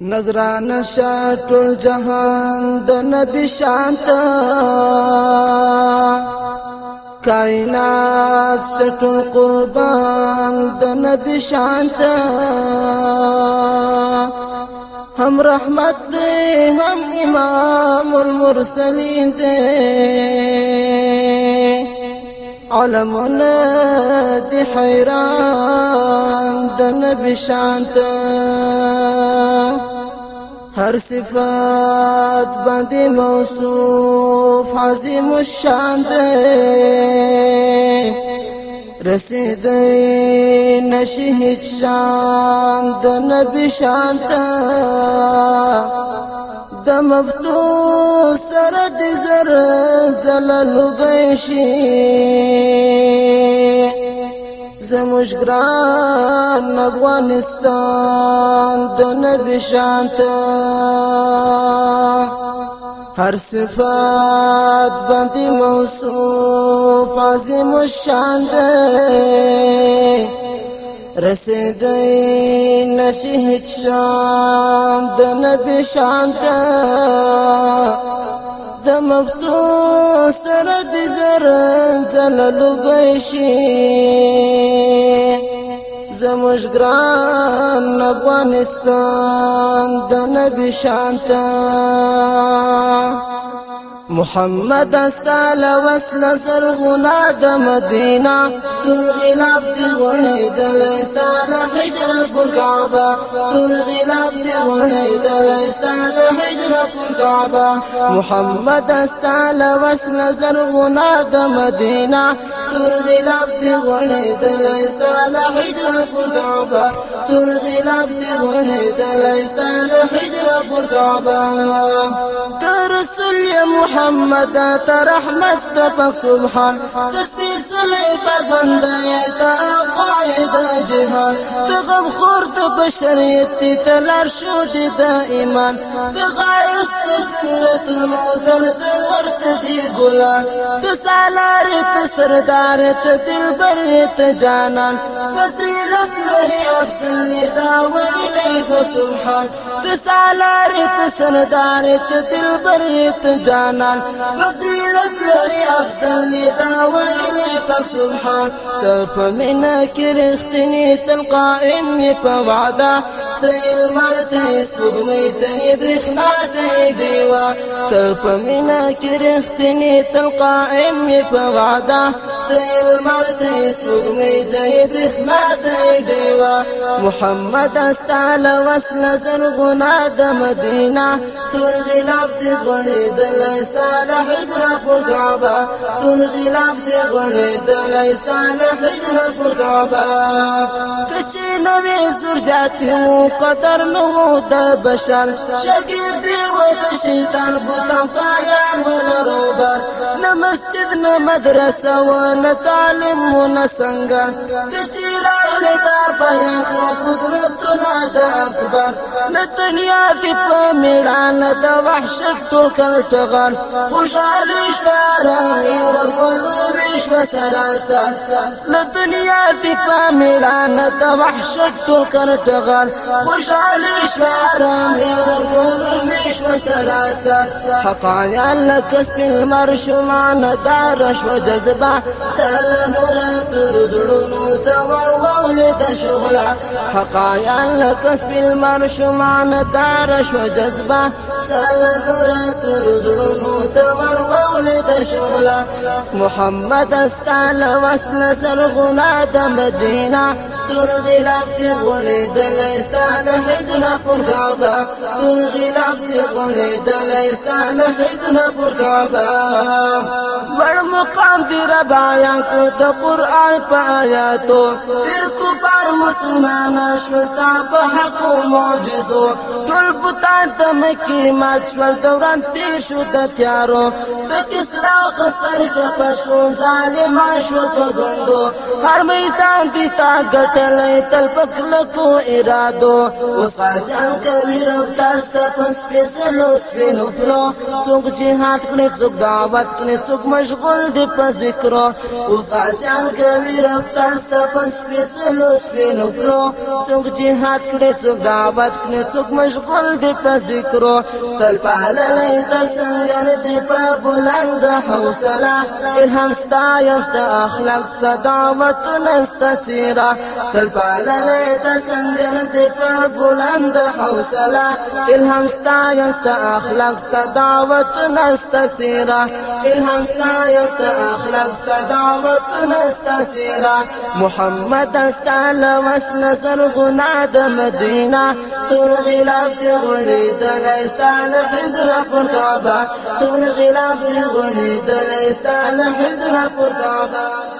نظران شاه ټول جهان د نبی شانت کائنات ټول قربان د نبی شانت هم رحمت دی هم امام المرسلین دی علمنا دی حیران د نبی شانت هر صفات باندې موصوف عظیم الشان دی رسید نشهد شان د نبی شان تا د مفتو سر د زر زلل غیشی زموش گران افغانستان د نبی شانت هر صفات باندې موصوف عظیم الشان ده رسیدای نشهد شام د نبی شانت د مفتو سره د زر زل لګی شي زموږ ګران افغانستان د نبی شانتا محمد استال وسل زرغنا د مدینه تر غلاب دی ونه د لستان حجر پر کعبه تر غلاب دی ونه د لستان حجر پر کعبه محمد استال وسل زرغنا د مدینه تر غلاب دی ونه د لستان حجر پر کعبه تور غلام دی غړې د لستان حجره پر کعبه محمد ترحمت رحمت سبحان تسبیح صلی پر بندای تا قاعد جهان تغم خور تا بشریت تا دا ایمان تغایست تا ګلان ته سالار ته سردار ته دلبر ته جانان فضیلت لري افسن دا ویلی فسبحان ته سالار ته سردار ته دلبر ته جانان فضیلت لري افسن دا ویلی فسبحان ته په مینا کې رښتینی تل قائم په وعده دی لمر دی سپوږمۍ دی برېښنا دی ډیوه ته په مینه کې رښتینې تل قائم یې په وعده دی لمر دی سپوږمۍ دی برېښنا دی ډیوه محمد ستا له وصله زرغونه د مدینه تور غلاب دی غوړېدلی ستا له حجره په کعبه تور غلاب دی غوړېدلی ستا له حجره په کعبه چې نوې زرجات مو قدر نو د بشر شګرد و د شیطان بوتان پایان ولروبر نه مسجد نه مدرسه و نه تعلیم و نه څنګه چې راغله دا بیان کو قدرت نه د اکبر نه دنیا دی په میړانه د وحشت ټول کړټغان خوشاله شاره ور په لوبې شو سراسر نه دنیا دی په میړانه محشد تو کرت غر خوشحالی شو آرامی مش میشو حق علي لکس پی المرش شمان دارش و سلام سلم رزلون رزلونو وولد وولی حق علي لکس پی المرش شمان دارش و سلام سلم رزلون رزلونو وولد وولی محمد استال وصل سرغنا مدينة تور غلاب دی غولې دل استانه هجر پر کعبه تور غلاب دی غولې دل استانه هجر پر کعبه ور مقام دی ربا یا کو د قران په آیاتو تیر کو مسلمان شو ستا په حق معجزو ټول بوتان د مکی مات شول دوران تیر شو د تیارو د کسرا قصر چپ شو ظالم شو په ګوندو هر میدان دی تا ګټلې تل پکل کو ارادو اوس غازیان کوي رب تاسو ته پس پیسلو سپینو پلو څوک جهاد کړي څوک دعوت کړي څوک مشغول دی په ذکر اوس غازیان کوي رب تاسو ته پس پیسلو سپینو وینو کړو څوک جهاد کړي څوک دعوت کړي څوک مشغول دي په ذکرو تل په علالي تل څنګه دي په بلند حوصله الهام ستا یم ستا اخلاق ستا دعوت نستا سیرا تل په علالي تل څنګه دي په بلند حوصله الهام ستا یم ستا اخلاق ستا دعوت نستا سیرا الهام ستا یستا اخلاق ستا دعوت نستا سیرا محمد ستا لوس نظر گنا د مدینه تور غلاب دی غنی دل ستا لحضر پر کعبه تور غلاب دی غنی دل ستا لحضر پر کعبه